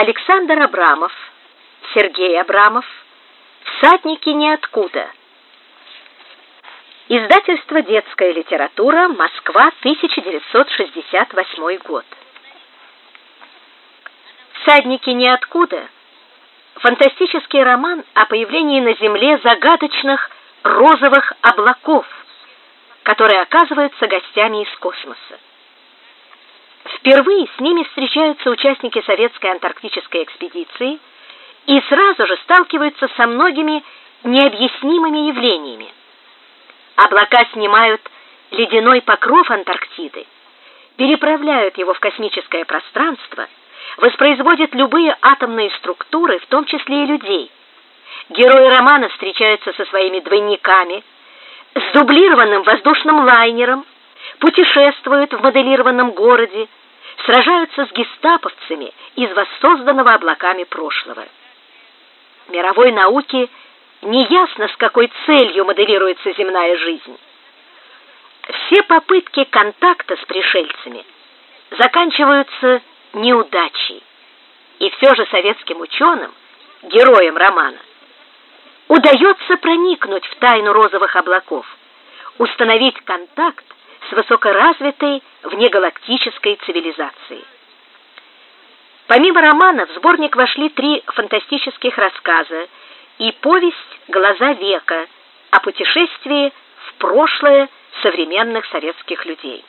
Александр Абрамов, Сергей Абрамов, Всадники ниоткуда. Издательство «Детская литература», Москва, 1968 год. «Всадники ниоткуда» — фантастический роман о появлении на Земле загадочных розовых облаков, которые оказываются гостями из космоса. Впервые с ними встречаются участники советской антарктической экспедиции и сразу же сталкиваются со многими необъяснимыми явлениями. Облака снимают ледяной покров Антарктиды, переправляют его в космическое пространство, воспроизводят любые атомные структуры, в том числе и людей. Герои романа встречаются со своими двойниками, с дублированным воздушным лайнером, путешествуют в моделированном городе, сражаются с гестаповцами из воссозданного облаками прошлого. Мировой науке неясно, с какой целью моделируется земная жизнь. Все попытки контакта с пришельцами заканчиваются неудачей. И все же советским ученым, героям романа, удается проникнуть в тайну розовых облаков, установить контакт с высокоразвитой внегалактической цивилизацией. Помимо романа в сборник вошли три фантастических рассказа и повесть «Глаза века» о путешествии в прошлое современных советских людей.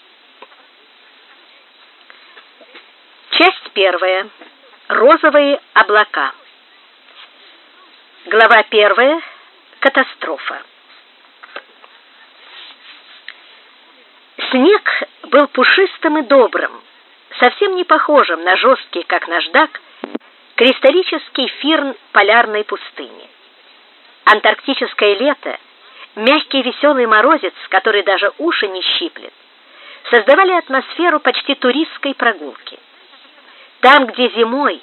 Часть первая. Розовые облака. Глава первая. Катастрофа. Снег был пушистым и добрым, совсем не похожим на жесткий, как наждак, кристаллический фирн полярной пустыни. Антарктическое лето, мягкий веселый морозец, который даже уши не щиплет, создавали атмосферу почти туристской прогулки. Там, где зимой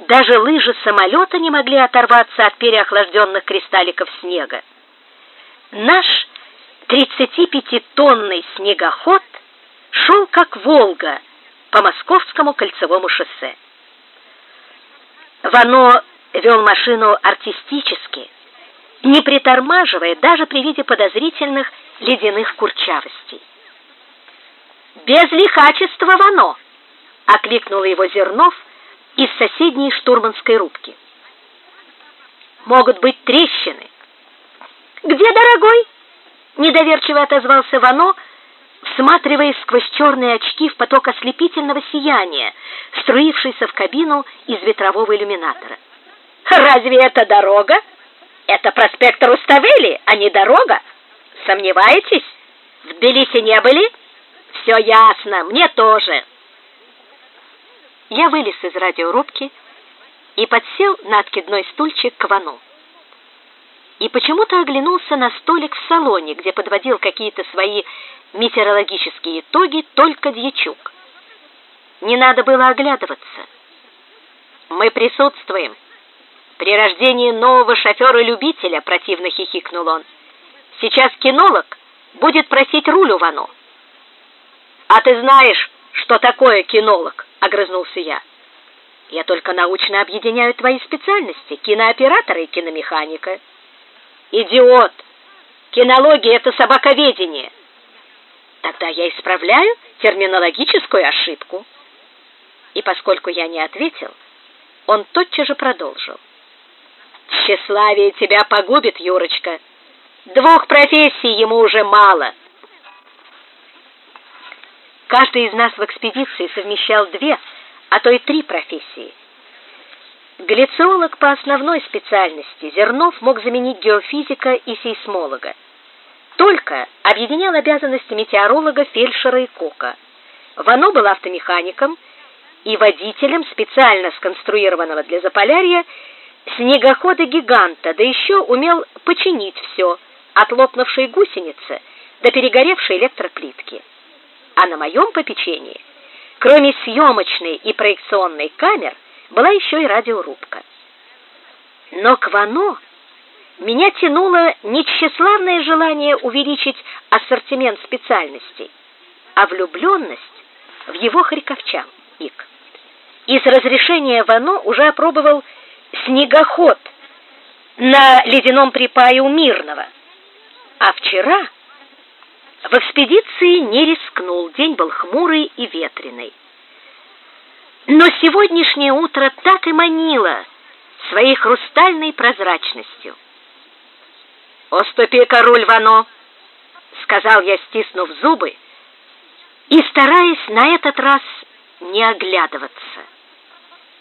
даже лыжи самолета не могли оторваться от переохлажденных кристалликов снега, наш 35-тонный снегоход шел как Волга по Московскому кольцевому шоссе. Вано вел машину артистически, не притормаживая даже при виде подозрительных ледяных курчавостей. «Без лихачества, Вано!» — окликнула его Зернов из соседней штурманской рубки. «Могут быть трещины». «Где, дорогой?» — недоверчиво отозвался Вано, всматриваясь сквозь черные очки в поток ослепительного сияния, струившийся в кабину из ветрового иллюминатора. «Разве это дорога? Это проспект Руставели, а не дорога. Сомневаетесь? В Тбилиси не были? Все ясно, мне тоже». Я вылез из радиорубки и подсел на откидной стульчик к Вану и почему-то оглянулся на столик в салоне, где подводил какие-то свои метеорологические итоги только Дьячук. Не надо было оглядываться. Мы присутствуем. При рождении нового шофера-любителя, противно хихикнул он. Сейчас кинолог будет просить руль у Вано. А ты знаешь, что такое кинолог? огрызнулся я. Я только научно объединяю твои специальности: кинооператора и киномеханика. Идиот! Кинология — это собаковедение. Тогда я исправляю терминологическую ошибку. И поскольку я не ответил, он тотчас же продолжил. Тщеславие тебя погубит, Юрочка. Двух профессий ему уже мало. Каждый из нас в экспедиции совмещал две, а то и три профессии. Глициолог по основной специальности Зернов мог заменить геофизика и сейсмолога. Только объединял обязанности метеоролога, фельдшера и кока. Вано был автомехаником и водителем специально сконструированного для Заполярья снегохода-гиганта, да еще умел починить все, от лопнувшей гусеницы до перегоревшей электроплитки. А на моем попечении, кроме съемочной и проекционной камер, была еще и радиорубка. Но к Вано меня тянуло не тщеславное желание увеличить ассортимент специальностей, а влюбленность в его харьковчан, Ик. и с разрешения Вано уже опробовал снегоход на ледяном припае у Мирного. А вчера в экспедиции не рискнул, день был хмурый и ветреный. Но сегодняшнее утро так и манило своей хрустальной прозрачностью. «Уступи-ка руль, Вано!» — сказал я, стиснув зубы, и стараясь на этот раз не оглядываться.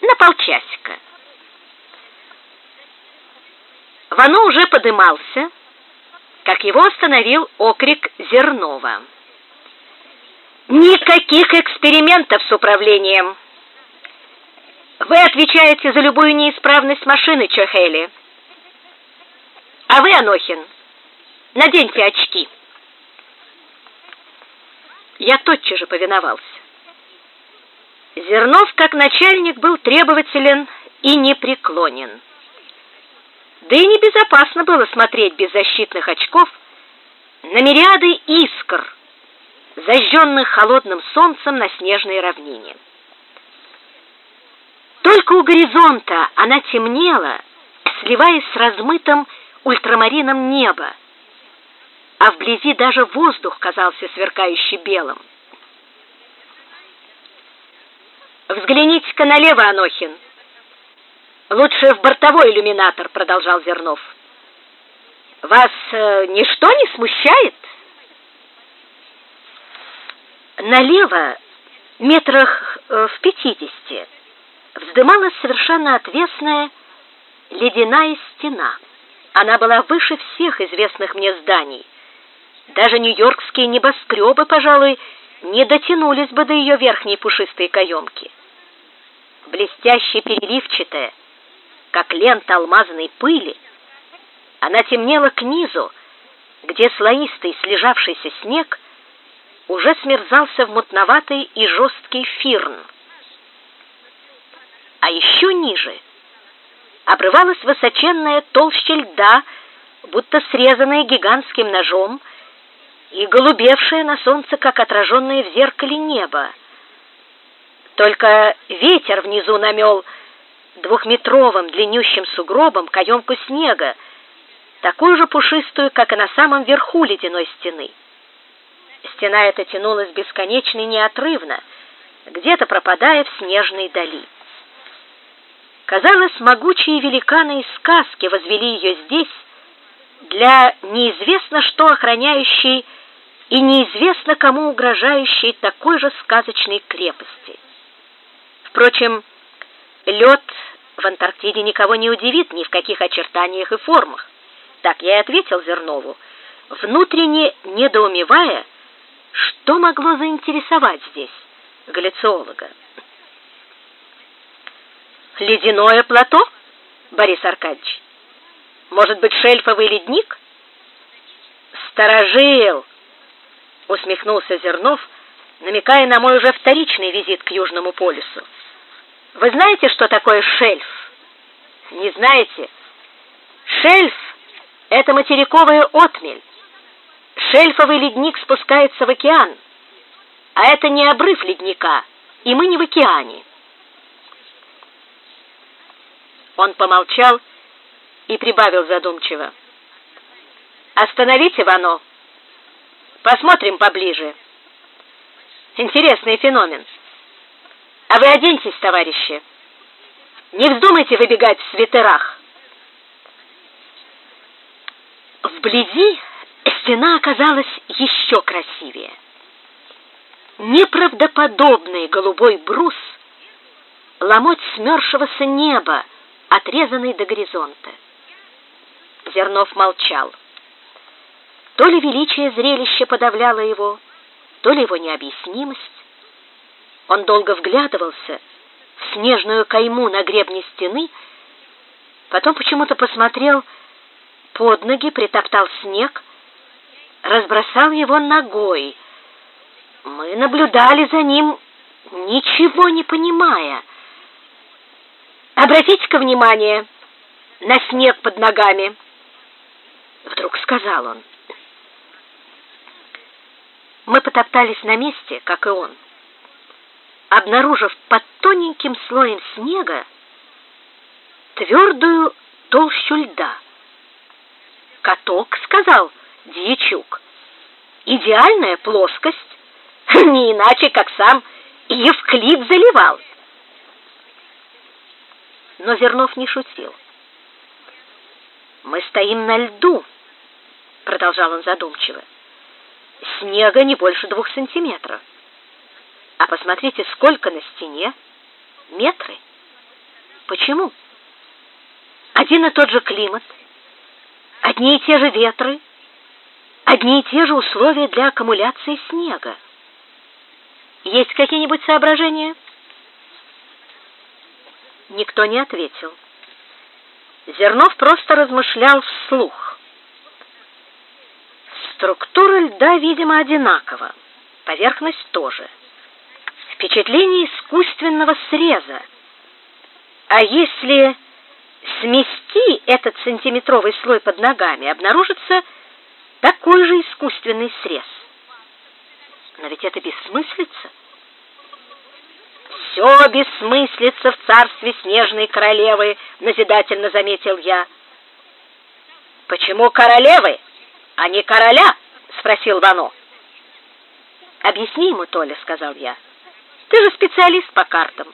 На полчасика. Вано уже подымался, как его остановил окрик Зернова. «Никаких экспериментов с управлением! Вы отвечаете за любую неисправность машины, Чохели. А вы, Анохин, наденьте очки». Я тотчас же повиновался. Зернов, как начальник, был требователен и непреклонен. Да и небезопасно было смотреть без защитных очков на мириады искр, зажженных холодным солнцем на снежной равнине. Только у горизонта она темнела, сливаясь с размытым ультрамарином неба, а вблизи даже воздух казался сверкающе белым. Взгляните-ка налево, Анохин. Лучше в бортовой иллюминатор, продолжал Зернов. Вас э, ничто не смущает? Налево, метрах э, в пятидесяти, вздымалась совершенно отвесная ледяная стена. Она была выше всех известных мне зданий. Даже нью-йоркские небоскребы, пожалуй, не дотянулись бы до ее верхней пушистой каемки блестяще переливчатая, как лента алмазной пыли. Она темнела к низу, где слоистый слежавшийся снег уже смерзался в мутноватый и жесткий фирн. А еще ниже обрывалась высоченная толща льда, будто срезанная гигантским ножом, и голубевшая на солнце, как отраженное в зеркале небо. Только ветер внизу намел двухметровым длиннющим сугробом каемку снега, такую же пушистую, как и на самом верху ледяной стены. Стена эта тянулась бесконечно и неотрывно, где-то пропадая в снежной дали. Казалось, могучие великаны из сказки возвели ее здесь для неизвестно что охраняющей и неизвестно кому угрожающей такой же сказочной крепости. Впрочем, лед в Антарктиде никого не удивит ни в каких очертаниях и формах. Так я и ответил Зернову, внутренне недоумевая, что могло заинтересовать здесь галлициолога. Ледяное плато, Борис Аркадьевич? Может быть, шельфовый ледник? Сторожил, усмехнулся Зернов, намекая на мой уже вторичный визит к Южному полюсу. Вы знаете, что такое шельф? Не знаете? Шельф — это материковая отмель. Шельфовый ледник спускается в океан, а это не обрыв ледника, и мы не в океане. Он помолчал и прибавил задумчиво. «Остановите Вано. Посмотрим поближе. Интересный феномен». А вы оденьтесь, товарищи. Не вздумайте выбегать в свитерах. Вблизи стена оказалась еще красивее. Неправдоподобный голубой брус, ломоть смерзшегося неба, отрезанный до горизонта. Зернов молчал. То ли величие зрелища подавляло его, то ли его необъяснимость. Он долго вглядывался в снежную кайму на гребне стены, потом почему-то посмотрел под ноги, притоптал снег, разбросал его ногой. Мы наблюдали за ним, ничего не понимая. «Обратите-ка внимание на снег под ногами!» Вдруг сказал он. Мы потоптались на месте, как и он. обнаружив под тоненьким слоем снега твердую толщу льда. «Каток», — сказал Дьячук, — «идеальная плоскость, не иначе, как сам Евклид заливал». Но Зернов не шутил. «Мы стоим на льду», — продолжал он задумчиво. «Снега не больше двух сантиметров. А посмотрите, сколько на стене. Метры. Почему? Один и тот же климат, одни и те же ветры, одни и те же условия для аккумуляции снега. Есть какие-нибудь соображения?» Никто не ответил. Зернов просто размышлял вслух. Структура льда, видимо, одинакова, поверхность тоже. Впечатление искусственного среза. А если смести этот сантиметровый слой под ногами, обнаружится такой же искусственный срез. Но ведь это бессмыслица. «Все бессмыслица в царстве снежной королевы», — назидательно заметил я. «Почему королевы, а не короля?» — спросил Вано. «Объясни ему, Толя», — сказал я. «Ты же специалист по картам.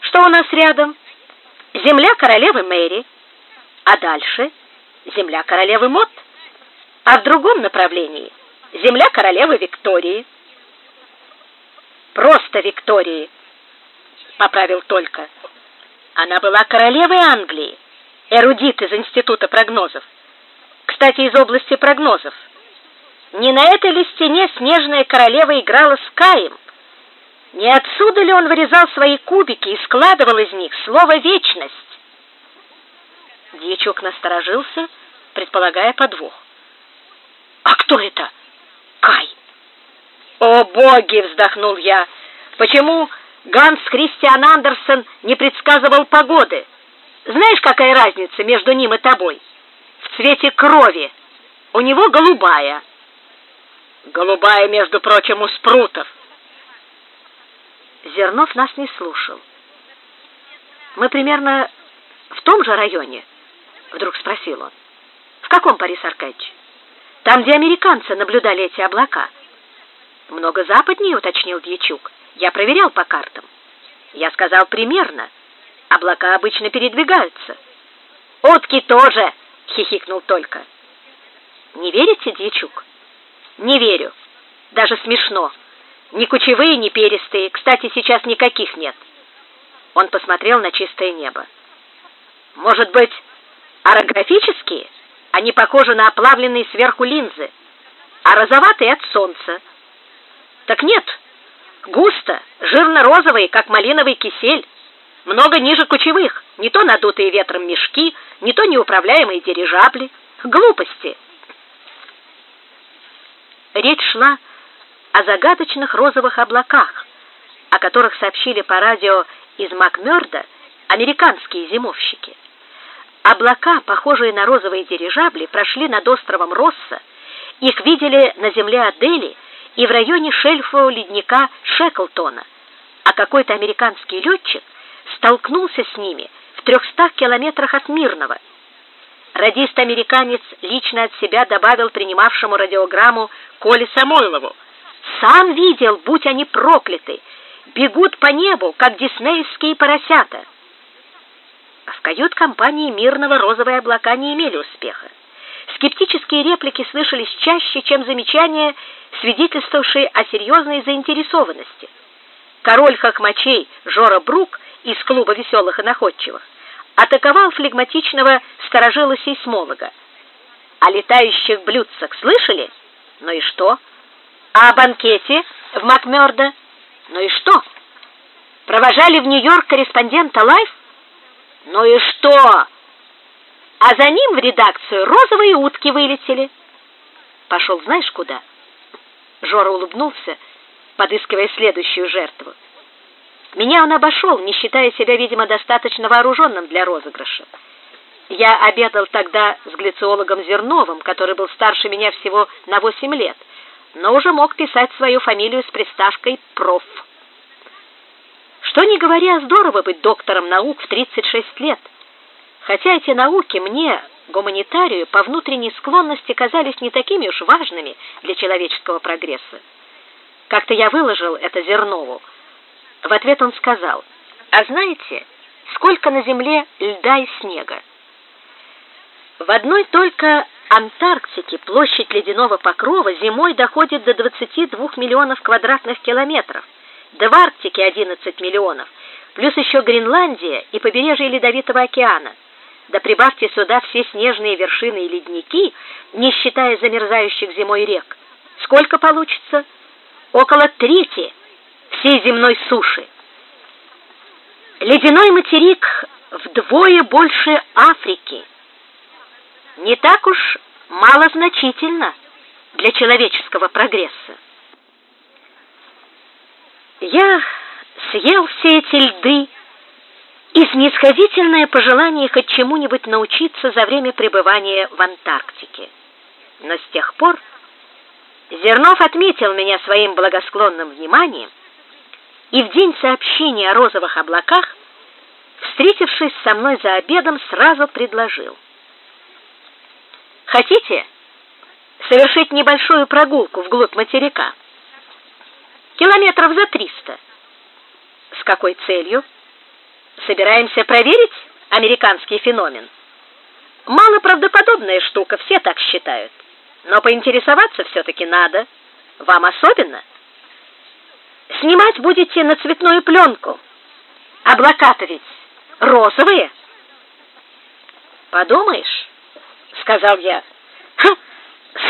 Что у нас рядом? Земля королевы Мэри, а дальше земля королевы Мот, а в другом направлении земля королевы Виктории». «Просто Виктории», поправил только. Она была королевой Англии, эрудит из Института прогнозов. Кстати, из области прогнозов. Не на этой ли стене снежная королева играла с Каем? Не отсюда ли он вырезал свои кубики и складывал из них слово «вечность»? Дьячок насторожился, предполагая подвох. «А кто это? Кай!» «О, боги!» — вздохнул я. «Почему Ганс Христиан Андерсен не предсказывал погоды. Знаешь, какая разница между ним и тобой? В цвете крови. У него голубая. Голубая, между прочим, у спрутов. Зернов нас не слушал. Мы примерно в том же районе, вдруг спросил он. В каком, Борис Аркадьевич? Там, где американцы наблюдали эти облака. Много западнее, уточнил Дьячук. Я проверял по картам. Я сказал примерно. Облака обычно передвигаются. Утки тоже, хихикнул только. Не верите, Дьячук? Не верю. Даже смешно. Ни кучевые, ни перистые. Кстати, сейчас никаких нет. Он посмотрел на чистое небо. Может быть, орографические? Они похожи на оплавленные сверху линзы, а розоватые от солнца. Так нет, Густо, жирно-розовые, как малиновый кисель. Много ниже кучевых. Не то надутые ветром мешки, не то неуправляемые дирижабли. Глупости. Речь шла о загадочных розовых облаках, о которых сообщили по радио из Макмёрда американские зимовщики. Облака, похожие на розовые дирижабли, прошли над островом Росса. Их видели на земле Адели и в районе шельфового ледника Шеклтона, а какой-то американский летчик столкнулся с ними в 300 километрах от Мирного. Радист-американец лично от себя добавил принимавшему радиограмму Коле Самойлову. «Сам видел, будь они прокляты, бегут по небу, как диснеевские поросята». А в кают-компании Мирного розовые облака не имели успеха. Скептические реплики слышались чаще, чем замечания, свидетельствовавшие о серьезной заинтересованности. Король хохмачей Жора Брук из клуба веселых и находчивых атаковал флегматичного старожила-сейсмолога. О летающих блюдцах слышали? Ну и что? А о банкете в Макмёрдо? Ну и что? Провожали в Нью-Йорк корреспондента Лайф? Ну и что? А за ним в редакцию розовые утки вылетели. Пошел знаешь куда? Жора улыбнулся, подыскивая следующую жертву. Меня он обошел, не считая себя, видимо, достаточно вооруженным для розыгрыша. Я обедал тогда с глициологом Зерновым, который был старше меня всего на восемь лет, но уже мог писать свою фамилию с приставкой «проф». Что не говоря, здорово быть доктором наук в 36 лет. Хотя эти науки мне, гуманитарию, по внутренней склонности казались не такими уж важными для человеческого прогресса. Как-то я выложил это Зернову. В ответ он сказал, «А знаете, сколько на Земле льда и снега?» В одной только Антарктике площадь ледяного покрова зимой доходит до 22 миллионов квадратных километров, да в Арктике 11 миллионов, плюс еще Гренландия и побережье Ледовитого океана. Да прибавьте сюда все снежные вершины и ледники, не считая замерзающих зимой рек. Сколько получится? Около трети всей земной суши. Ледяной материк вдвое больше Африки. Не так уж малозначительно для человеческого прогресса. Я съел все эти льды и снисходительное пожелание хоть чему-нибудь научиться за время пребывания в Антарктике. Но с тех пор Зернов отметил меня своим благосклонным вниманием и в день сообщения о розовых облаках, встретившись со мной за обедом, сразу предложил. «Хотите совершить небольшую прогулку вглубь материка?» километров за триста. С какой целью? Собираемся проверить американский феномен. Малоправдоподобная штука, все так считают. Но поинтересоваться все-таки надо. Вам особенно. Снимать будете на цветную пленку. Облака-то ведь розовые. Подумаешь, сказал я. Хм,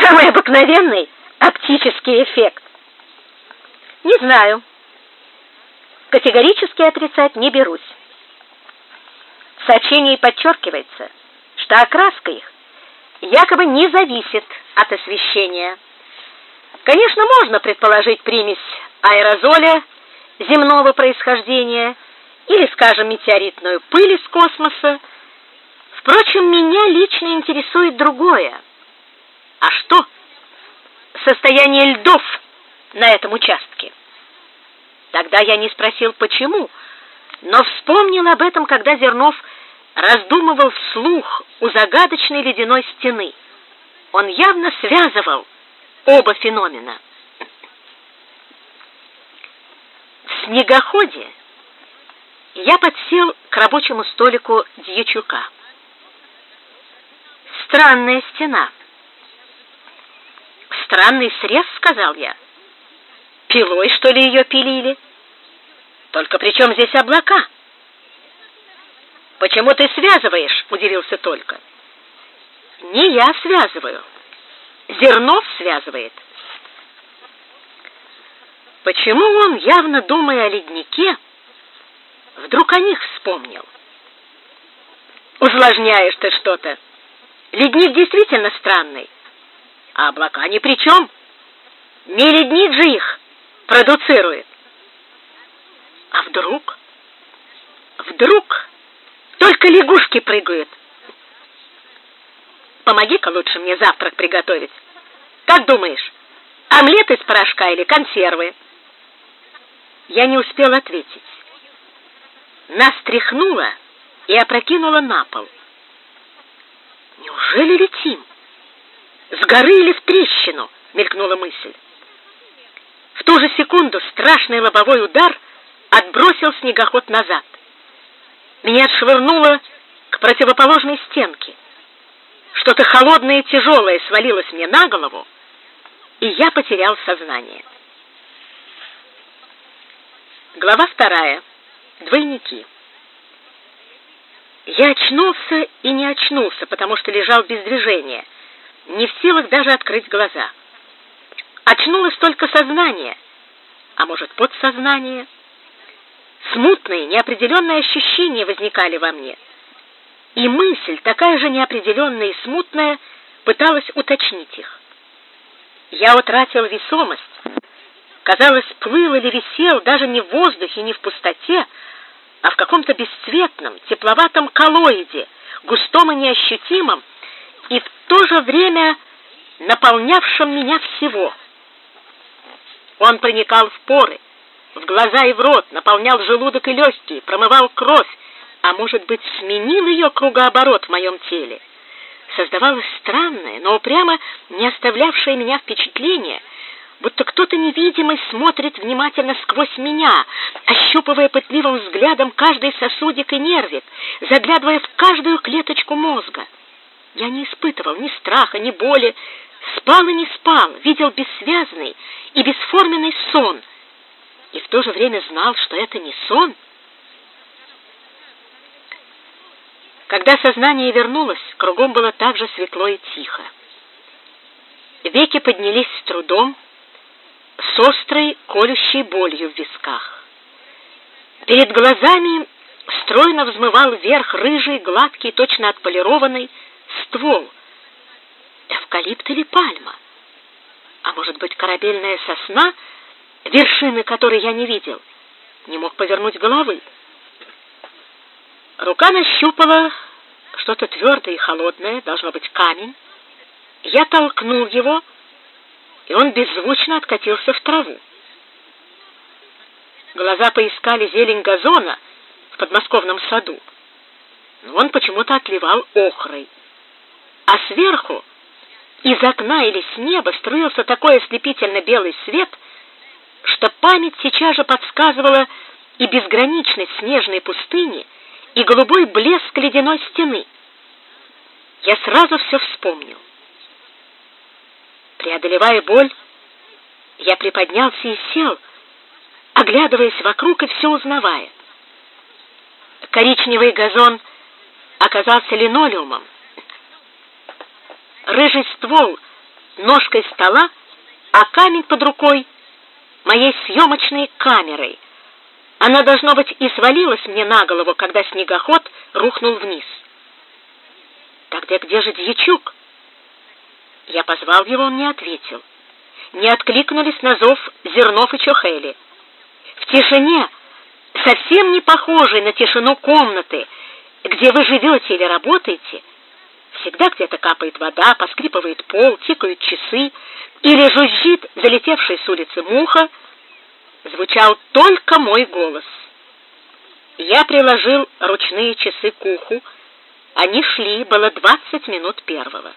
самый обыкновенный оптический эффект. Не знаю. Категорически отрицать не берусь. В сообщении подчеркивается, что окраска их якобы не зависит от освещения. Конечно, можно предположить примесь аэрозоля земного происхождения или, скажем, метеоритную пыль из космоса. Впрочем, меня лично интересует другое. А что? Состояние льдов на этом участке. Тогда я не спросил, почему, но вспомнил об этом, когда Зернов раздумывал вслух у загадочной ледяной стены. Он явно связывал оба феномена. В снегоходе я подсел к рабочему столику Дьячука. Странная стена. Странный срез, сказал я. Пилой, что ли, ее пилили? Только при чем здесь облака? Почему ты связываешь? Удивился только. Не я связываю. Зернов связывает. Почему он, явно думая о леднике, вдруг о них вспомнил? Усложняешь ты что-то. Ледник действительно странный, а облака ни при чем. Не ледник же их продуцирует. А вдруг? Вдруг только лягушки прыгают. Помоги-ка лучше мне завтрак приготовить. Как думаешь, омлет из порошка или консервы? Я не успел ответить. Нас тряхнуло и опрокинуло на пол. Неужели летим? С горы или в трещину? Мелькнула мысль. В ту же секунду страшный лобовой удар отбросил снегоход назад. Меня отшвырнуло к противоположной стенке. Что-то холодное и тяжелое свалилось мне на голову, и я потерял сознание. Глава вторая. Двойники. Я очнулся и не очнулся, потому что лежал без движения, не в силах даже открыть глаза. Очнулось только сознание, а может, подсознание. Смутные, неопределенные ощущения возникали во мне. И мысль, такая же неопределенная и смутная, пыталась уточнить их. Я утратил весомость. Казалось, плыл или висел даже не в воздухе, не в пустоте, а в каком-то бесцветном, тепловатом коллоиде, густом и неощутимом, и в то же время наполнявшем меня всего — он проникал в поры, в глаза и в рот, наполнял желудок и легкие, промывал кровь, а может быть, сменил ее кругооборот в моем теле. Создавалось странное, но упрямо не оставлявшее меня впечатление, будто кто-то невидимый смотрит внимательно сквозь меня, ощупывая пытливым взглядом каждый сосудик и нервик, заглядывая в каждую клеточку мозга. Я не испытывал ни страха, ни боли, спал и не спал, видел бессвязный и бесформенный сон, и в то же время знал, что это не сон. Когда сознание вернулось, кругом было так же светло и тихо. Веки поднялись с трудом, с острой колющей болью в висках. Перед глазами стройно взмывал вверх рыжий, гладкий, точно отполированный ствол. Эвкалипт или пальма? А может быть, корабельная сосна, вершины которой я не видел? Не мог повернуть головы. Рука нащупала что-то твердое и холодное, должно быть камень. Я толкнул его, и он беззвучно откатился в траву. Глаза поискали зелень газона в подмосковном саду, но он почему-то отливал охрой. А сверху, из окна или с неба, струился такой ослепительно белый свет, что память сейчас же подсказывала и безграничность снежной пустыни, и голубой блеск ледяной стены. Я сразу все вспомнил. Преодолевая боль, я приподнялся и сел, оглядываясь вокруг и все узнавая. Коричневый газон оказался линолеумом. Рыжий ствол ножкой стола, а камень под рукой моей съемочной камерой. Она, должно быть, и свалилась мне на голову, когда снегоход рухнул вниз. Тогда где же Дьячук? Я позвал его, он не ответил. Не откликнулись на зов Зернов и Чохели. В тишине, совсем не похожей на тишину комнаты, где вы живете или работаете, всегда где-то капает вода, поскрипывает пол, тикают часы, или жужжит залетевшая с улицы муха, звучал только мой голос. Я приложил ручные часы к уху, они шли, было двадцать минут первого.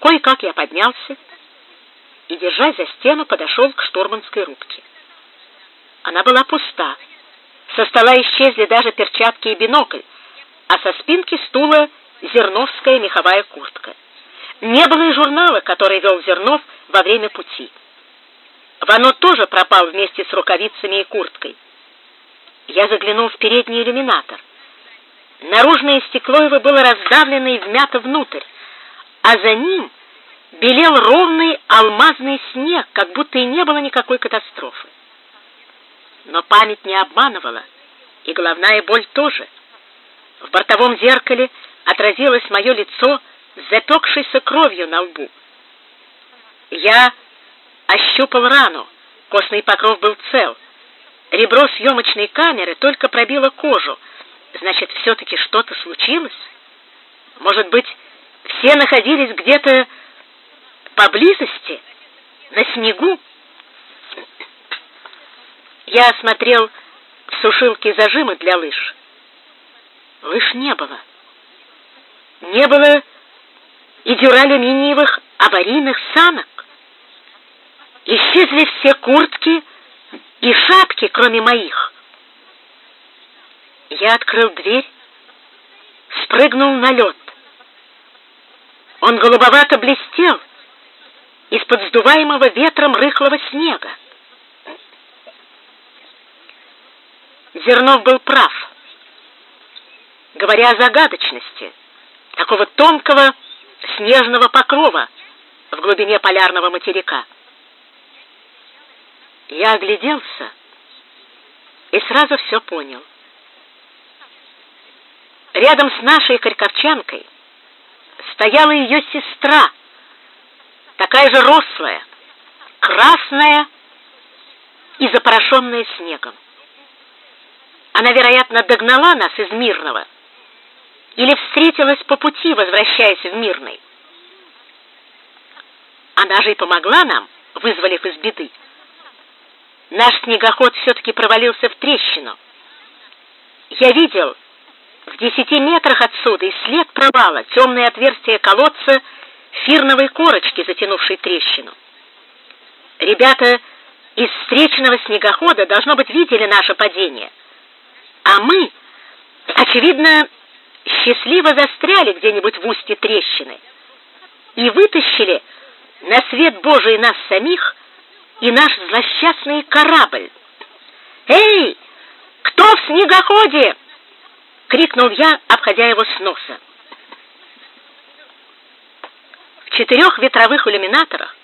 Кое-как я поднялся и, держась за стену, подошел к штурманской рубке. Она была пуста. Со стола исчезли даже перчатки и бинокль, а со спинки стула зерновская меховая куртка. Не было и журнала, который вел Зернов во время пути. Вано тоже пропал вместе с рукавицами и курткой. Я заглянул в передний иллюминатор. Наружное стекло его было раздавлено и вмято внутрь, а за ним белел ровный алмазный снег, как будто и не было никакой катастрофы. Но память не обманывала, и головная боль тоже. В бортовом зеркале отразилось мое лицо с запекшейся кровью на лбу. Я ощупал рану, костный покров был цел. Ребро съемочной камеры только пробило кожу. Значит, все-таки что-то случилось? Может быть, все находились где-то поблизости, на снегу? Я осмотрел в сушилке зажимы для лыж. Лыж не было. Не было и дюралюминиевых аварийных санок. Исчезли все куртки и шапки, кроме моих. Я открыл дверь, спрыгнул на лед. Он голубовато блестел из-под сдуваемого ветром рыхлого снега. Зернов был прав, говоря о загадочности такого тонкого снежного покрова в глубине полярного материка. Я огляделся и сразу все понял. Рядом с нашей харьковчанкой стояла ее сестра, такая же рослая, красная и запорошенная снегом. Она, вероятно, догнала нас из Мирного или встретилась по пути, возвращаясь в Мирный. Она же и помогла нам, вызволив из беды. наш снегоход все-таки провалился в трещину. Я видел в десяти метрах отсюда и след провала, темное отверстие колодца фирновой корочки, затянувшей трещину. Ребята из встречного снегохода, должно быть, видели наше падение. А мы, очевидно, счастливо застряли где-нибудь в устье трещины и вытащили на свет Божий нас самих и наш злосчастный корабль. «Эй, кто в снегоходе?» — крикнул я, обходя его с носа. В четырех ветровых иллюминаторах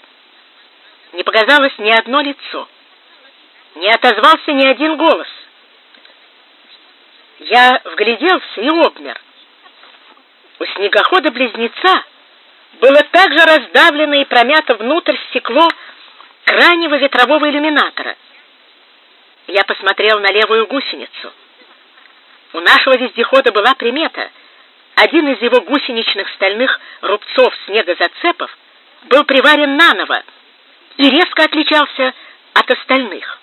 не показалось ни одно лицо, не отозвался ни один голос. Я вгляделся и обмер. У снегохода-близнеца было так же раздавлено и промято внутрь стекло крайнего ветрового иллюминатора. Я посмотрел на левую гусеницу. У нашего вездехода была примета. Один из его гусеничных стальных рубцов снегозацепов был приварен наново и резко отличался от остальных.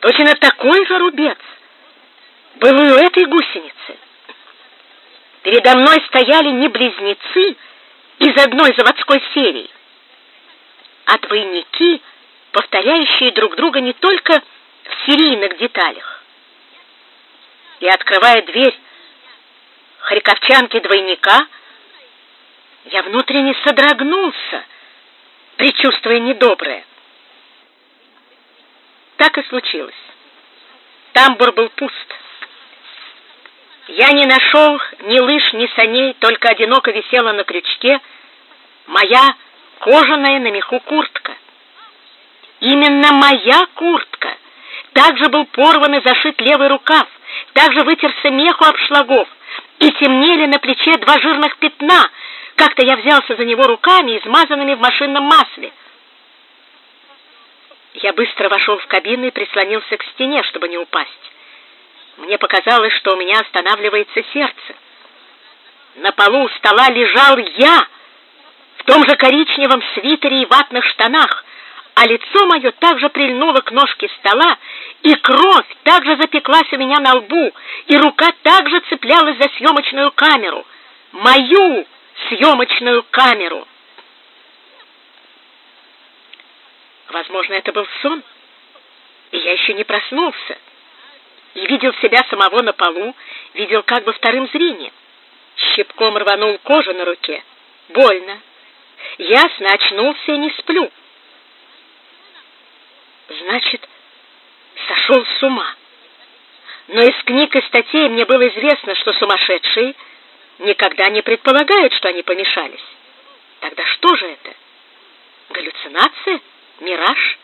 Точно такой же рубец был и у этой гусеницы. Передо мной стояли не близнецы из одной заводской серии, а двойники, повторяющие друг друга не только в серийных деталях. И открывая дверь харьковчанки двойника, я внутренне содрогнулся, предчувствуя недоброе. Так и случилось. Тамбур был пуст. Я не нашел ни лыж, ни саней, только одиноко висела на крючке моя кожаная на меху куртка. Именно моя куртка. Также был порван и зашит левый рукав, также вытерся меху обшлагов, и темнели на плече два жирных пятна. Как-то я взялся за него руками, измазанными в машинном масле. Я быстро вошел в кабину и прислонился к стене, чтобы не упасть. Мне показалось, что у меня останавливается сердце. На полу стола лежал я в том же коричневом свитере и ватных штанах, а лицо мое также прильнуло к ножке стола, и кровь также запеклась у меня на лбу, и рука также цеплялась за съемочную камеру. Мою съемочную камеру. Возможно, это был сон, и я еще не проснулся и видел себя самого на полу, видел как бы вторым зрением. Щипком рванул кожу на руке. Больно. Ясно, очнулся и не сплю. Значит, сошел с ума. Но из книг и статей мне было известно, что сумасшедшие никогда не предполагают, что они помешались. Тогда что же это? Галлюцинация? Мираж?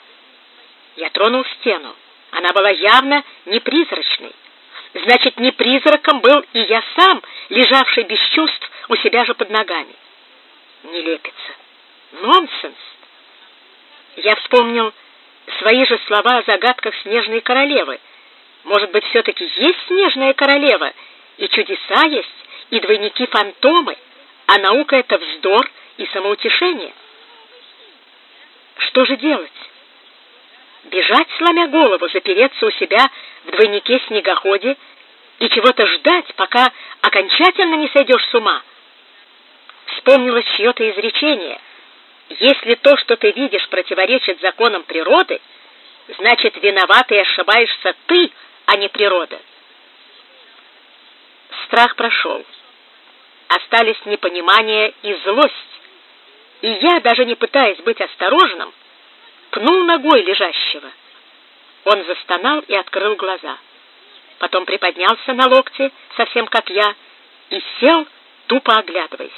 Я тронул стену. Она была явно не призрачной. Значит, не призраком был и я сам, лежавший без чувств у себя же под ногами. Не лепится. Нонсенс. Я вспомнил свои же слова о загадках снежной королевы. Может быть, все-таки есть снежная королева, и чудеса есть, и двойники-фантомы, а наука — это вздор и самоутешение. Что же делать? Бежать, сломя голову, запереться у себя в двойнике-снегоходе и чего-то ждать, пока окончательно не сойдешь с ума. Вспомнилось чье-то изречение. Если то, что ты видишь, противоречит законам природы, значит, виноват и ошибаешься ты, а не природа. Страх прошел. Остались непонимание и злость. И я, даже не пытаясь быть осторожным, пнул ногой лежащего. Он застонал и открыл глаза. Потом приподнялся на локте, совсем как я, и сел, тупо оглядываясь.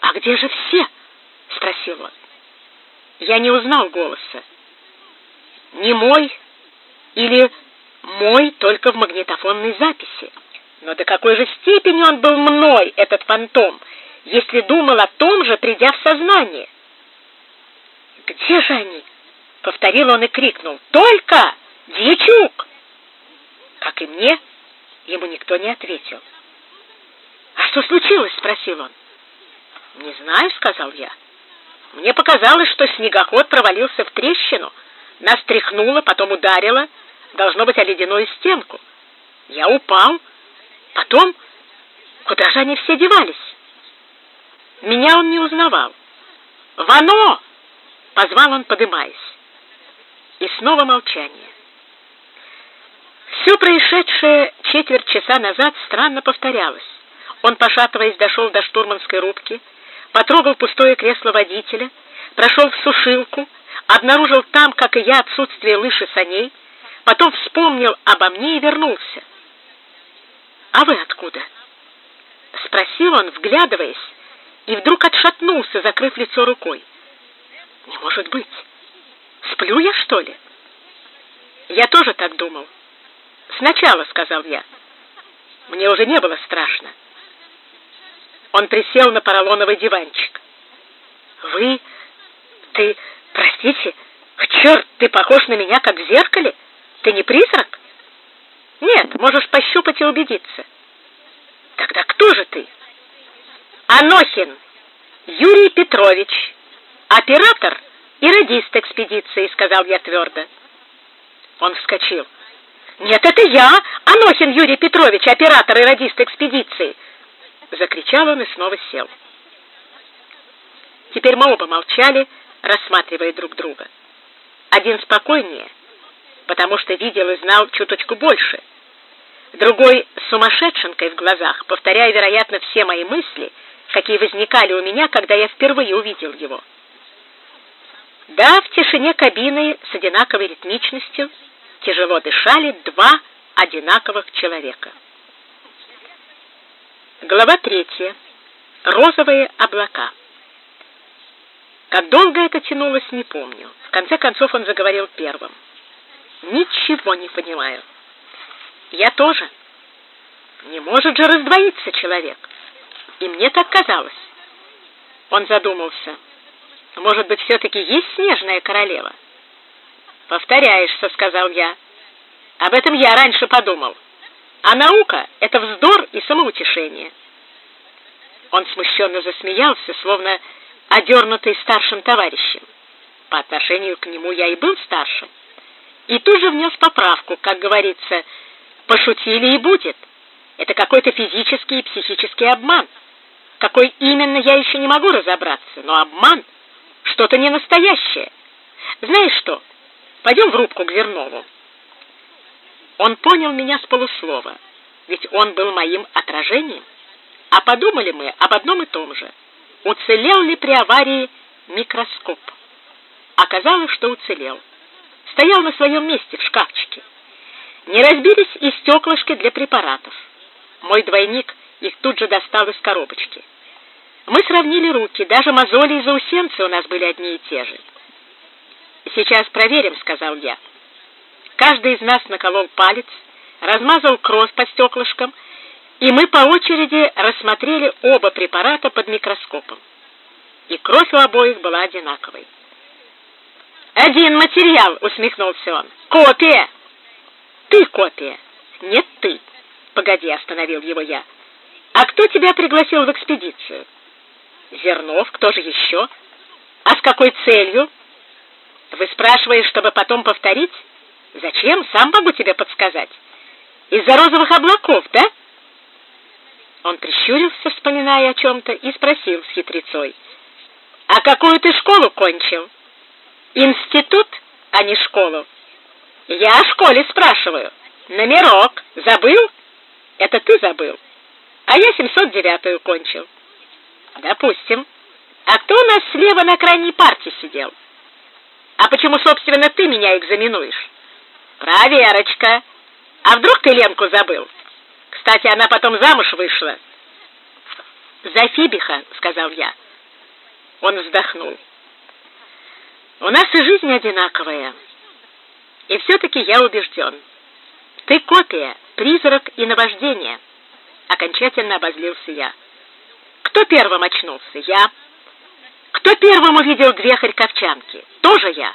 «А где же все?» — спросил он. Я не узнал голоса. Не мой или мой только в магнитофонной записи. Но до какой же степени он был мной, этот фантом, если думал о том же, придя в сознание? «Где же они?» — повторил он и крикнул. «Только! Дьячук!» Как и мне, ему никто не ответил. «А что случилось?» — спросил он. «Не знаю», — сказал я. Мне показалось, что снегоход провалился в трещину. Нас тряхнуло, потом ударило, должно быть, о ледяную стенку. Я упал. Потом, куда же они все девались? Меня он не узнавал. «Вано!» — позвал он, подымаясь. И снова молчание. Все происшедшее четверть часа назад странно повторялось. Он, пошатываясь, дошел до штурманской рубки, потрогал пустое кресло водителя, прошел в сушилку, обнаружил там, как и я, отсутствие лыж и саней, потом вспомнил обо мне и вернулся. «А вы откуда?» — спросил он, вглядываясь, и вдруг отшатнулся, закрыв лицо рукой. «Не может быть! Сплю я, что ли?» «Я тоже так думал. Сначала», — сказал я. «Мне уже не было страшно». Он присел на поролоновый диванчик. «Вы... ты... простите... Черт, ты похож на меня, как в зеркале? Ты не призрак?» «Нет, можешь пощупать и убедиться». «Тогда кто же ты?» «Анохин Юрий Петрович, оператор и радист экспедиции», — сказал я твердо. Он вскочил. «Нет, это я, Анохин Юрий Петрович, оператор и радист экспедиции!» Закричал он и снова сел. Теперь мы оба молчали, рассматривая друг друга. Один спокойнее, потому что видел и знал чуточку больше. Другой с сумасшедшенкой в глазах, повторяя, вероятно, все мои мысли, какие возникали у меня, когда я впервые увидел его. Да, в тишине кабины с одинаковой ритмичностью тяжело дышали два одинаковых человека. Глава третья. Розовые облака. Как долго это тянулось, не помню. В конце концов он заговорил первым. Ничего не понимаю. Я тоже. Не может же раздвоиться человек. И мне так казалось. Он задумался. Может быть, все-таки есть снежная королева? Повторяешься, сказал я. Об этом я раньше подумал. А наука — это вздор и самоутешение. Он смущенно засмеялся, словно одернутый старшим товарищем. По отношению к нему я и был старше. И тут же внес поправку, как говорится, пошутили и будет. Это какой-то физический и психический обман. Какой именно, я еще не могу разобраться, но обман — что-то не настоящее. Знаешь что, пойдем в рубку к Зернову. Он понял меня с полуслова, ведь он был моим отражением. А подумали мы об одном и том же. Уцелел ли при аварии микроскоп? Оказалось, что уцелел. Стоял на своем месте в шкафчике. Не разбились и стеклышки для препаратов. Мой двойник их тут же достал из коробочки. Мы сравнили руки, даже мозоли и заусенцы у нас были одни и те же. «Сейчас проверим», — сказал я. Каждый из нас наколол палец, размазал кровь по стеклышкам, и мы по очереди рассмотрели оба препарата под микроскопом. И кровь у обоих была одинаковой. «Один материал!» — усмехнулся он. «Копия!» «Ты копия!» «Нет, ты!» «Погоди!» — остановил его я. «А кто тебя пригласил в экспедицию?» «Зернов. Кто же еще?» «А с какой целью?» «Вы спрашиваете, чтобы потом повторить?» Зачем? Сам могу тебе подсказать. Из-за розовых облаков, да? Он прищурился, вспоминая о чем-то, и спросил с хитрецой. А какую ты школу кончил? Институт, а не школу. Я о школе спрашиваю. Номерок. Забыл? Это ты забыл. А я 709-ю кончил. Допустим. А кто у нас слева на крайней партии сидел? А почему, собственно, ты меня экзаменуешь? «Проверочка! А вдруг ты Ленку забыл? Кстати, она потом замуж вышла». «За Фибиха», — сказал я. Он вздохнул. «У нас и жизнь одинаковая. И все-таки я убежден. Ты копия, призрак и наваждение». Окончательно обозлился я. «Кто первым очнулся? Я. Кто первым увидел две харьковчанки? Тоже я».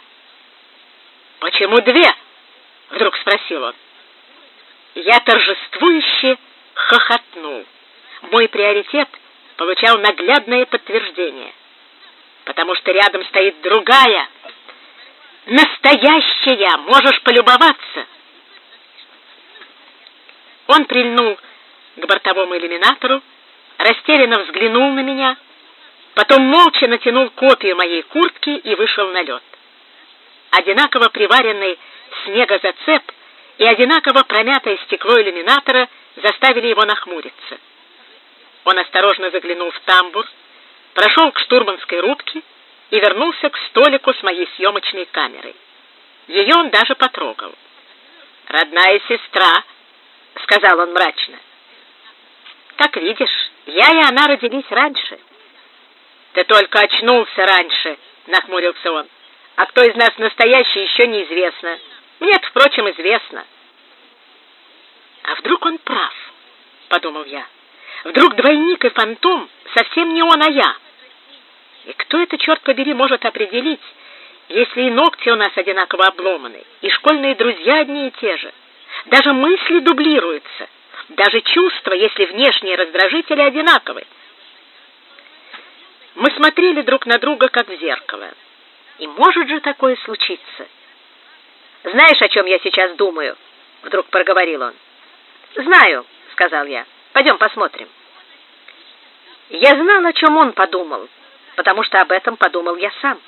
«Почему две?» — вдруг спросил он. Я торжествующе хохотнул. Мой приоритет получал наглядное подтверждение. потому что рядом стоит другая, настоящая, можешь полюбоваться. Он прильнул к бортовому иллюминатору, растерянно взглянул на меня, потом молча натянул копию моей куртки и вышел на лед. Одинаково приваренный снегозацеп и одинаково промятое стекло иллюминатора заставили его нахмуриться. Он осторожно заглянул в тамбур, прошел к штурманской рубке и вернулся к столику с моей съемочной камерой. Ее он даже потрогал. «Родная сестра», — сказал он мрачно. «Как видишь, я и она родились раньше». «Ты только очнулся раньше», — нахмурился он. «А кто из нас настоящий, еще неизвестно. Мне впрочем, известно». «А вдруг он прав?» — подумал я. «Вдруг двойник и фантом совсем не он, а я?» И кто это, черт побери, может определить, если и ногти у нас одинаково обломаны, и школьные друзья одни и те же? Даже мысли дублируются, даже чувства, если внешние раздражители одинаковы. Мы смотрели друг на друга, как в зеркало. И может же такое случиться? «Знаешь, о чем я сейчас думаю?» — вдруг проговорил он. «Знаю», — сказал я. «Пойдем посмотрим». Я знал, о чем он подумал, потому что об этом подумал я сам.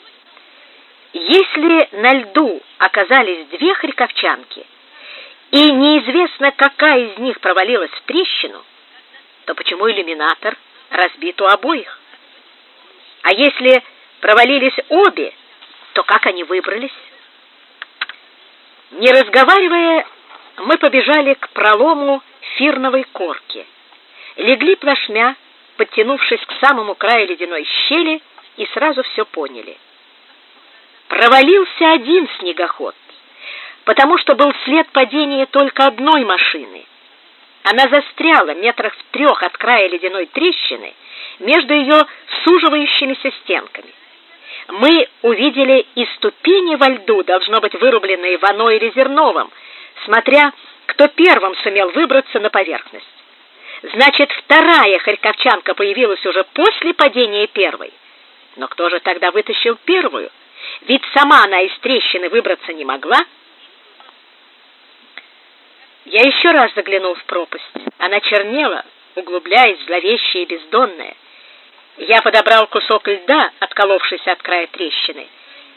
Если на льду оказались две хряковчанки, и неизвестно, какая из них провалилась в трещину, то почему иллюминатор разбит у обоих? А если провалились обе, то как они выбрались? Не разговаривая, мы побежали к пролому фирновой корки, легли плашмя, подтянувшись к самому краю ледяной щели, и сразу все поняли. Провалился один снегоход, потому что был след падения только одной машины. Она застряла метрах в трех от края ледяной трещины между ее суживающимися стенками. Мы увидели и ступени во льду, должно быть вырубленные Вано или Зерновым, смотря кто первым сумел выбраться на поверхность. Значит, вторая харьковчанка появилась уже после падения первой. Но кто же тогда вытащил первую? Ведь сама она из трещины выбраться не могла. Я еще раз заглянул в пропасть. Она чернела, углубляясь, зловещая и бездонная. Я подобрал кусок льда, отколовшийся от края трещины,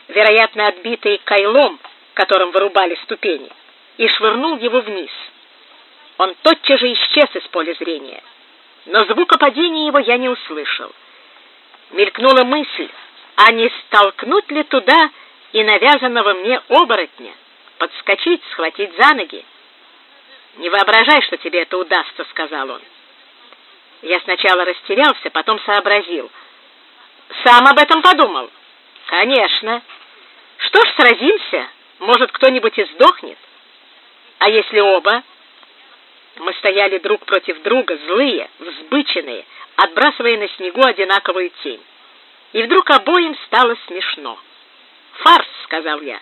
вероятно, отбитый кайлом, которым вырубали ступени, и швырнул его вниз. Он тотчас же исчез из поля зрения, но звука падения его я не услышал. Мелькнула мысль, а не столкнуть ли туда и навязанного мне оборотня, подскочить, схватить за ноги. «Не воображай, что тебе это удастся», — сказал он. Я сначала растерялся, потом сообразил. «Сам об этом подумал?» «Конечно. Что ж, сразимся, может, кто-нибудь и сдохнет. А если оба?» Мы стояли друг против друга, злые, взбыченные, отбрасывая на снегу одинаковую тень. И вдруг обоим стало смешно. «Фарс», — сказал я.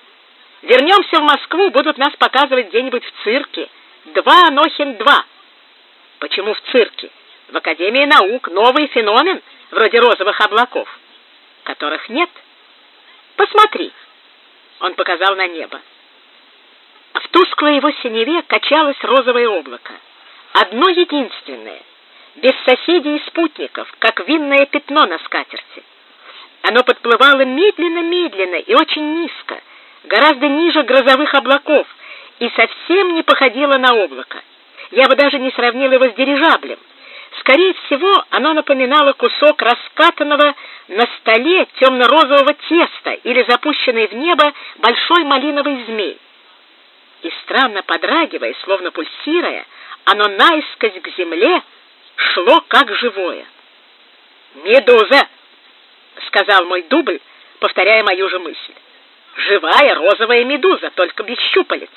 «Вернемся в Москву, будут нас показывать где-нибудь в цирке. Два Анохин два». «Почему в цирке? В Академии наук новый феномен, вроде розовых облаков, которых нет. Посмотри». Он показал на небо. В тусклой его синеве качалось розовое облако. Одно единственное, без соседей и спутников, как винное пятно на скатерти. Оно подплывало медленно-медленно и очень низко, гораздо ниже грозовых облаков, и совсем не походило на облако. Я бы даже не сравнил его с дирижаблем. Скорее всего, оно напоминало кусок раскатанного на столе темно-розового теста или запущенный в небо большой малиновый змей и, странно подрагивая, словно пульсируя, оно наискось к земле шло как живое. «Медуза!» — сказал мой дубль, повторяя мою же мысль. «Живая розовая медуза, только без щупалец.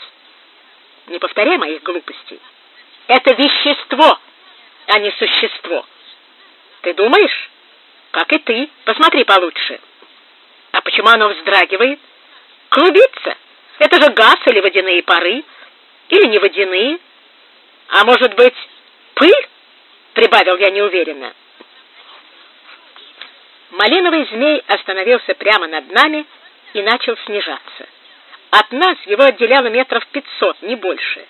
Не повторяй моих глупостей. Это вещество, а не существо. Ты думаешь? Как и ты. Посмотри получше. А почему оно вздрагивает? Клубится?» Это же газ или водяные пары, или не водяные. А может быть, пыль? Прибавил я неуверенно. Малиновый змей остановился прямо над нами и начал снижаться. От нас его отделяло метров пятьсот, не больше.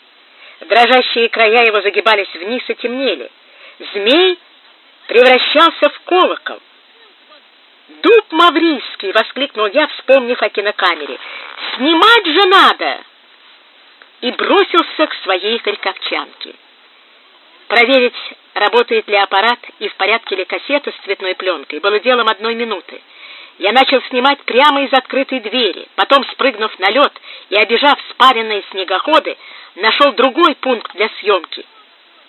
Дрожащие края его загибались вниз и темнели. Змей превращался в колокол. «Дуб Маврийский!» — воскликнул я, вспомнив о кинокамере. «Снимать же надо!» И бросился к своей харьковчанке. Проверить, работает ли аппарат и в порядке ли кассета с цветной пленкой, было делом одной минуты. Я начал снимать прямо из открытой двери, потом, спрыгнув на лед и обижав спаренные снегоходы, нашел другой пункт для съемки.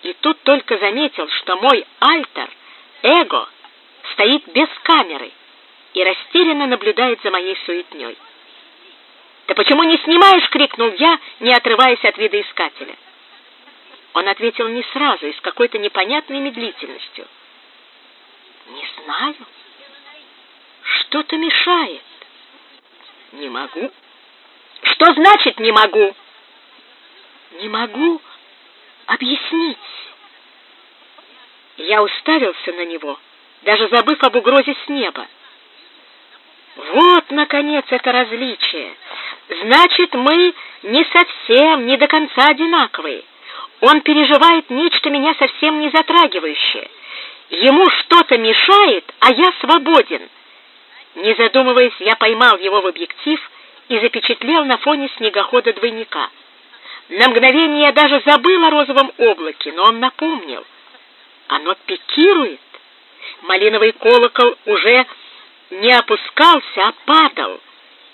И тут только заметил, что мой альтер, эго, стоит без камеры и растерянно наблюдает за моей суетней. «Ты почему не снимаешь?» — крикнул я, не отрываясь от видоискателя. Он ответил не сразу и с какой-то непонятной медлительностью. «Не знаю. Что-то мешает». «Не могу». «Что значит «не могу»?» «Не могу объяснить». Я уставился на него, даже забыв об угрозе с неба. Вот, наконец, это различие. Значит, мы не совсем, не до конца одинаковые. Он переживает нечто меня совсем не затрагивающее. Ему что-то мешает, а я свободен. Не задумываясь, я поймал его в объектив и запечатлел на фоне снегохода-двойника. На мгновение я даже забыл о розовом облаке, но он напомнил. Оно пикирует. Малиновый колокол уже не опускался, а падал.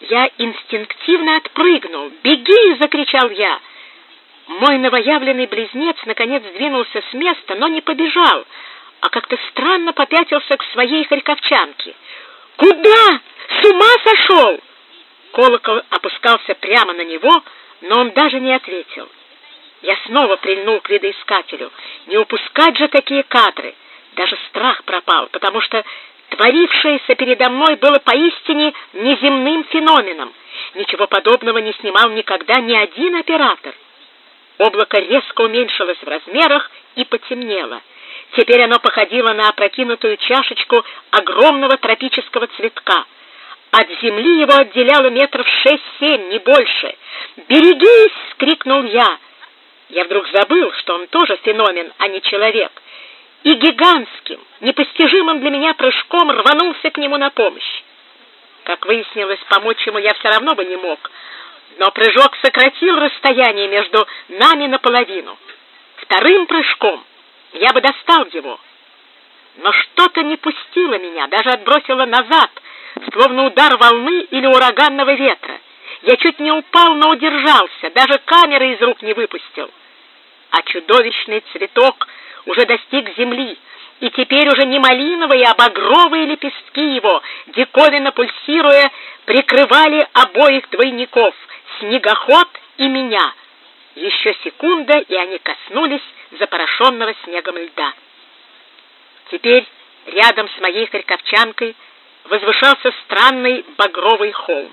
Я инстинктивно отпрыгнул. «Беги!» — закричал я. Мой новоявленный близнец наконец двинулся с места, но не побежал, а как-то странно попятился к своей харьковчанке. «Куда? С ума сошел?» Колокол опускался прямо на него, но он даже не ответил. Я снова прильнул к видоискателю. Не упускать же такие кадры. Даже страх пропал, потому что творившееся передо мной было поистине неземным феноменом. Ничего подобного не снимал никогда ни один оператор. Облако резко уменьшилось в размерах и потемнело. Теперь оно походило на опрокинутую чашечку огромного тропического цветка. От земли его отделяло метров шесть-семь, не больше. «Берегись!» — крикнул я. Я вдруг забыл, что он тоже феномен, а не человек, и гигантским, непостижимым для меня прыжком рванулся к нему на помощь. Как выяснилось, помочь ему я все равно бы не мог — но прыжок сократил расстояние между нами наполовину. Вторым прыжком я бы достал его. Но что-то не пустило меня, даже отбросило назад, словно удар волны или ураганного ветра. Я чуть не упал, но удержался, даже камеры из рук не выпустил. А чудовищный цветок уже достиг земли, и теперь уже не малиновые, а багровые лепестки его, диковинно пульсируя, прикрывали обоих двойников — снегоход и меня. Еще секунда, и они коснулись запорошенного снегом льда. Теперь рядом с моей харьковчанкой возвышался странный багровый холм.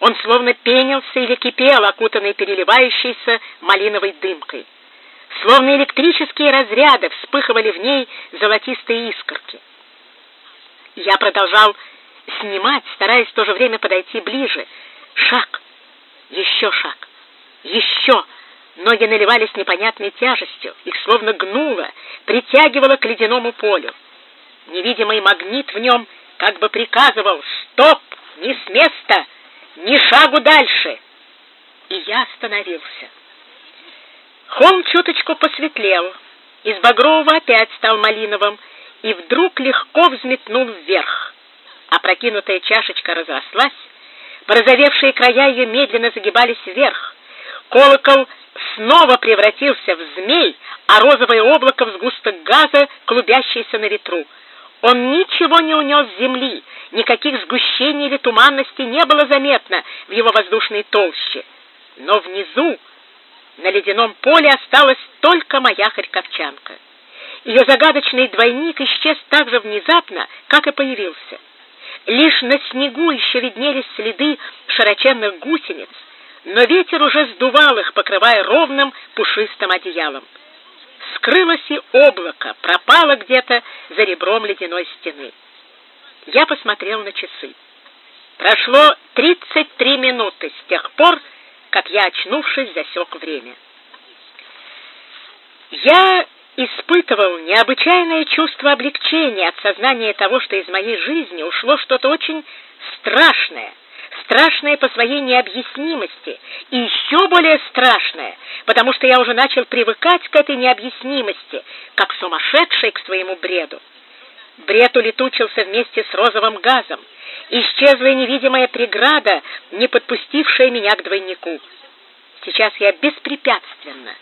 Он словно пенился или кипел, окутанный переливающейся малиновой дымкой. Словно электрические разряды вспыхивали в ней золотистые искорки. Я продолжал снимать, стараясь в то же время подойти ближе. Шаг, еще шаг. Еще. Ноги наливались непонятной тяжестью. Их словно гнуло, притягивало к ледяному полю. Невидимый магнит в нем как бы приказывал «Стоп! Не с места! Ни шагу дальше!» И я остановился. Холм чуточку посветлел. Из багрового опять стал малиновым и вдруг легко взметнул вверх. Опрокинутая чашечка разрослась, Порозовевшие края ее медленно загибались вверх. Колокол снова превратился в змей, а розовое облако в сгусток газа, клубящийся на ветру. Он ничего не унес с земли, никаких сгущений или туманностей не было заметно в его воздушной толще. Но внизу, на ледяном поле, осталась только моя харьковчанка. Ее загадочный двойник исчез так же внезапно, как и появился. Лишь на снегу еще виднелись следы широченных гусениц, но ветер уже сдувал их, покрывая ровным пушистым одеялом. Скрылось и облако, пропало где-то за ребром ледяной стены. Я посмотрел на часы. Прошло 33 минуты с тех пор, как я, очнувшись, засек время. Я испытывал необычайное чувство облегчения от сознания того, что из моей жизни ушло что-то очень страшное, страшное по своей необъяснимости, и еще более страшное, потому что я уже начал привыкать к этой необъяснимости, как сумасшедший к своему бреду. Бред улетучился вместе с розовым газом, исчезла невидимая преграда, не подпустившая меня к двойнику. Сейчас я беспрепятственно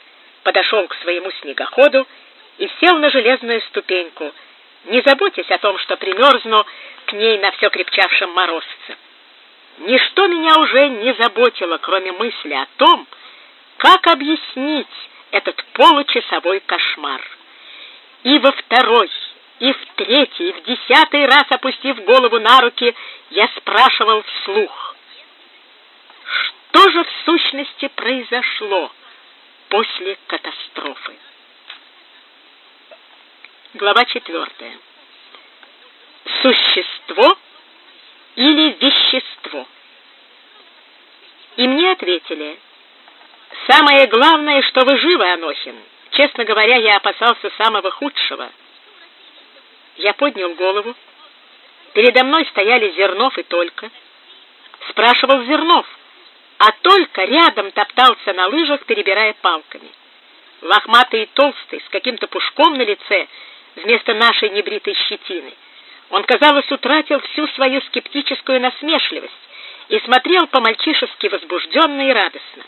подошел к своему снегоходу и сел на железную ступеньку, не заботясь о том, что примерзну к ней на все крепчавшем морозце. Ничто меня уже не заботило, кроме мысли о том, как объяснить этот получасовой кошмар. И во второй, и в третий, и в десятый раз, опустив голову на руки, я спрашивал вслух, что же в сущности произошло после катастрофы. Глава четвертая. Существо или вещество? И мне ответили, самое главное, что вы живы, Анохин. Честно говоря, я опасался самого худшего. Я поднял голову. Передо мной стояли Зернов и Только. Спрашивал Зернов, а Только рядом топтался на лыжах, перебирая палками. Лохматый и толстый, с каким-то пушком на лице, вместо нашей небритой щетины. Он, казалось, утратил всю свою скептическую насмешливость и смотрел по-мальчишески возбужденно и радостно.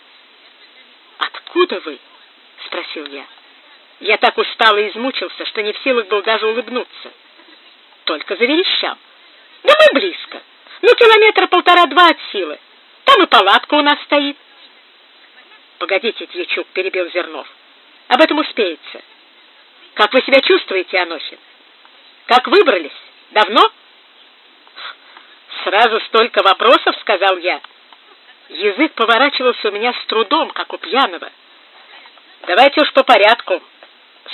«Откуда вы?» — спросил я. Я так устал и измучился, что не в силах был даже улыбнуться. Только заверещал. «Да мы близко. Ну, километра полтора-два от силы. Там и палатка у нас стоит». «Погодите, Дьячук», — перебил Зернов. «Об этом успеется. Как вы себя чувствуете, Анохин? Как выбрались? Давно?» «Сразу столько вопросов», — сказал я. Язык поворачивался у меня с трудом, как у пьяного. «Давайте уж по порядку.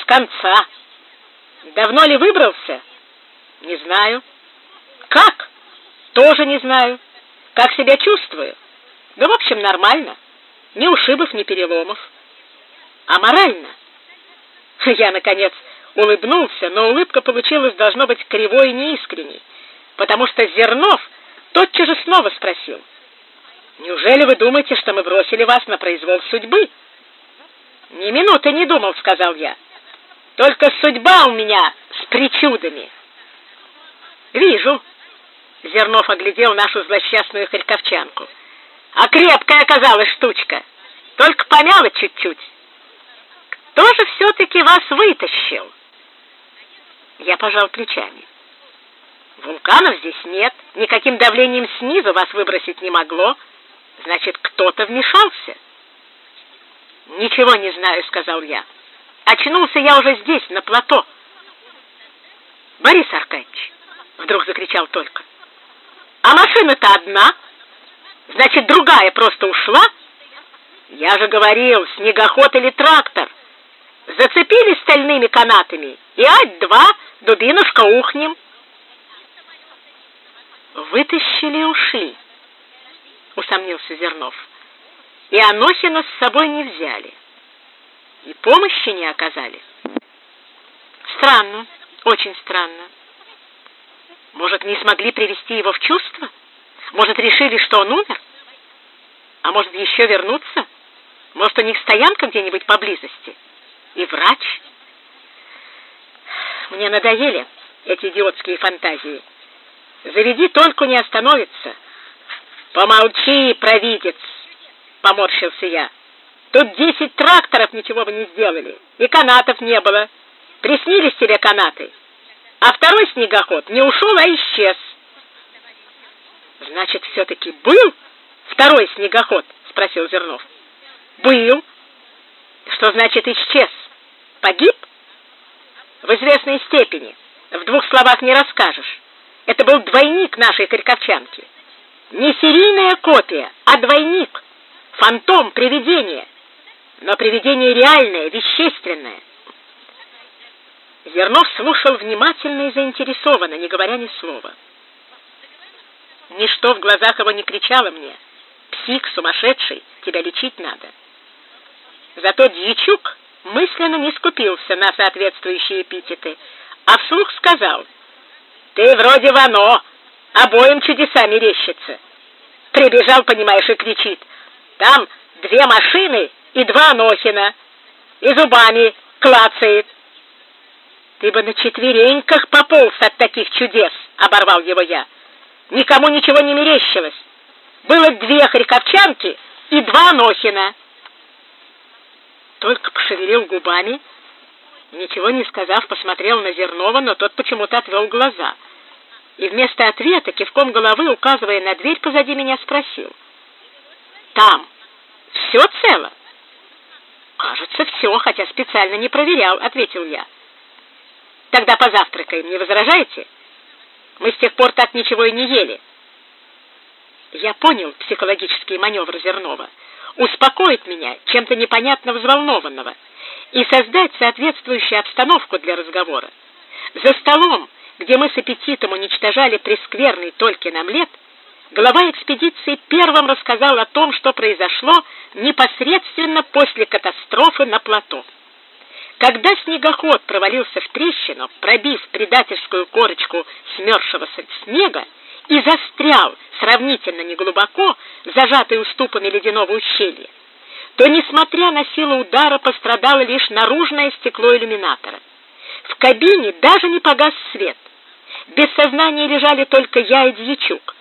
С конца. Давно ли выбрался?» «Не знаю». «Как?» «Тоже не знаю. Как себя чувствую?» «Да, в общем, нормально. Ни ушибов, ни переломов». «А морально?» Я, наконец, улыбнулся, но улыбка получилась, должно быть, кривой и неискренней, потому что Зернов тотчас же снова спросил. «Неужели вы думаете, что мы бросили вас на произвол судьбы?» «Ни минуты не думал», — сказал я. «Только судьба у меня с причудами». «Вижу», — Зернов оглядел нашу злосчастную харьковчанку. «А крепкая оказалась штучка, только помяла чуть-чуть». Кто же все-таки вас вытащил? Я пожал плечами. Вулканов здесь нет, никаким давлением снизу вас выбросить не могло. Значит, кто-то вмешался. Ничего не знаю, сказал я. Очнулся я уже здесь, на плато. Борис Аркадьевич, вдруг закричал только. А машина-то одна. Значит, другая просто ушла? Я же говорил, снегоход или трактор. Зацепили стальными канатами, и ать-два, дубинушка ухнем. Вытащили и ушли, усомнился Зернов. И Анохина с собой не взяли. И помощи не оказали. Странно, очень странно. Может, не смогли привести его в чувство? Может, решили, что он умер? А может, еще вернуться? Может, у них стоянка где-нибудь поблизости? и врач. Мне надоели эти идиотские фантазии. Заведи только не остановится. Помолчи, провидец, поморщился я. Тут десять тракторов ничего бы не сделали, и канатов не было. Приснились тебе канаты. А второй снегоход не ушел, а исчез. Значит, все-таки был второй снегоход? Спросил Зернов. Был. Что значит исчез? Погиб? В известной степени. В двух словах не расскажешь. Это был двойник нашей харьковчанки. Не серийная копия, а двойник. Фантом, привидение. Но привидение реальное, вещественное. Зернов слушал внимательно и заинтересованно, не говоря ни слова. Ничто в глазах его не кричало мне. Псих, сумасшедший, тебя лечить надо. Зато Дьячук мысленно не скупился на соответствующие эпитеты, а вслух сказал, «Ты вроде Вано, обоим чудеса мерещится». Прибежал, понимаешь, и кричит, «Там две машины и два Анохина, и зубами клацает». «Ты бы на четвереньках пополз от таких чудес!» — оборвал его я. «Никому ничего не мерещилось. Было две харьковчанки и два Анохина». Только пошевелил губами, ничего не сказав, посмотрел на Зернова, но тот почему-то отвел глаза. И вместо ответа, кивком головы, указывая на дверь позади меня, спросил. «Там все цело?» «Кажется, все, хотя специально не проверял», — ответил я. Тогда позавтракаем, не возражаете? Мы с тех пор так ничего и не ели. Я понял психологический маневр Зернова. Успокоить меня чем-то непонятно взволнованного и создать соответствующую обстановку для разговора. За столом, где мы с аппетитом уничтожали прескверный Толькин омлет, глава экспедиции первым рассказал о том, что произошло непосредственно после катастрофы на плато. Когда снегоход провалился в трещину, пробив предательскую корочку смерзшегося снега, и застрял сравнительно неглубоко, зажатый уступами ледяного ущелья, то, несмотря на силу удара, пострадало лишь наружное стекло иллюминатора. В кабине даже не погас свет. Без сознания лежали только я и Дьячук.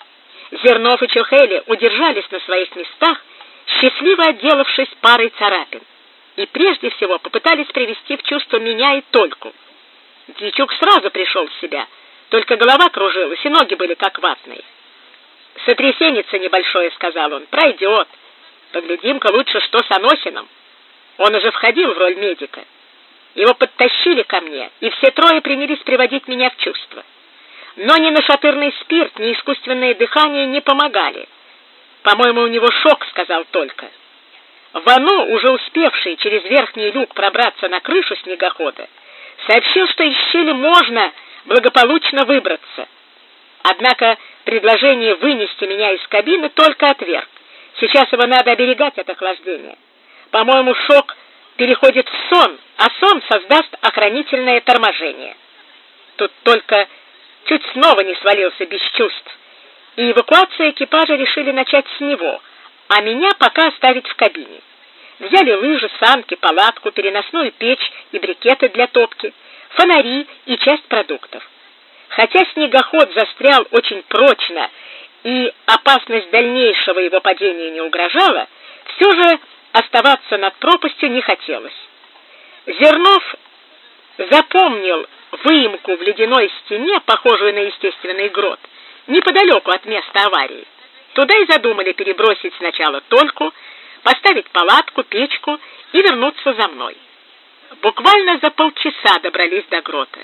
Зернов и Чухели удержались на своих местах, счастливо отделавшись парой царапин и прежде всего попытались привести в чувство меня и Тольку. Дьячук сразу пришел в себя, только голова кружилась, и ноги были как ватные. «Сотрясенница небольшое», — сказал он, — «пройдет. Поглядим-ка лучше, что с Анохиным». Он уже входил в роль медика. Его подтащили ко мне, и все трое принялись приводить меня в чувство. Но ни нашатырный спирт, ни искусственное дыхание не помогали. «По-моему, у него шок», — сказал только. Вано, уже успевший через верхний люк пробраться на крышу снегохода, сообщил, что из щели можно благополучно выбраться. Однако предложение вынести меня из кабины только отверг. Сейчас его надо оберегать от охлаждения. По-моему, шок переходит в сон, а сон создаст охранительное торможение. Тут только чуть снова не свалился без чувств, и эвакуацию экипажа решили начать с него — а меня пока оставить в кабине. Взяли лыжи, санки, палатку, переносную печь и брикеты для топки, фонари и часть продуктов. Хотя снегоход застрял очень прочно и опасность дальнейшего его падения не угрожала, все же оставаться над пропастью не хотелось. Зернов запомнил выемку в ледяной стене, похожую на естественный грот, неподалеку от места аварии. Туда и задумали перебросить сначала Тольку, поставить палатку, печку и вернуться за мной. Буквально за полчаса добрались до грота.